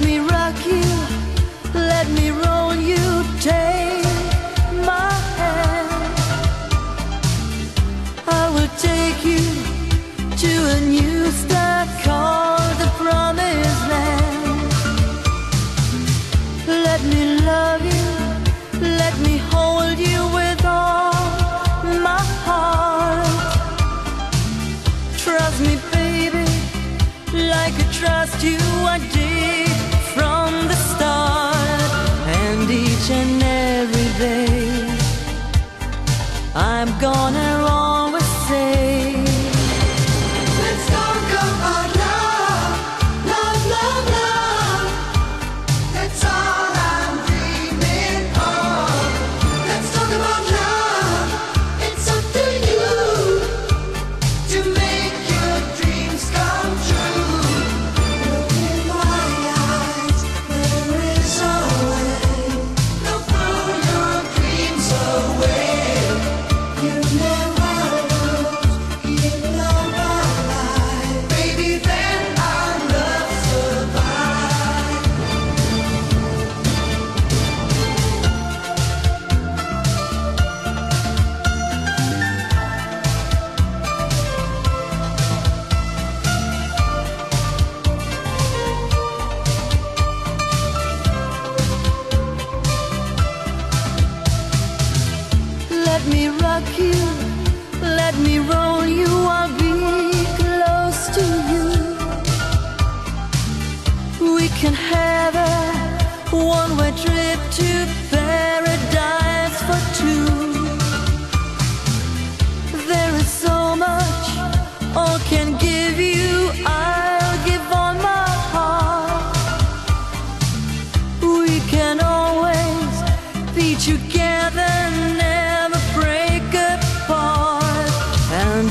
me rock you, let me roll you, take my hand. I will take you to a new start called the promised land. Let me love you, let me hold you with all my heart. Trust me, baby, like I trust you, I did each and every day, I'm gonna me rock you, let me roll you, I'll be close to you. We can have a one way trip to paradise for two. There is so much all can give you, I'll give all my heart. We can always be together,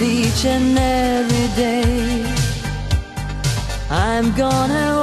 each and every day, I'm gonna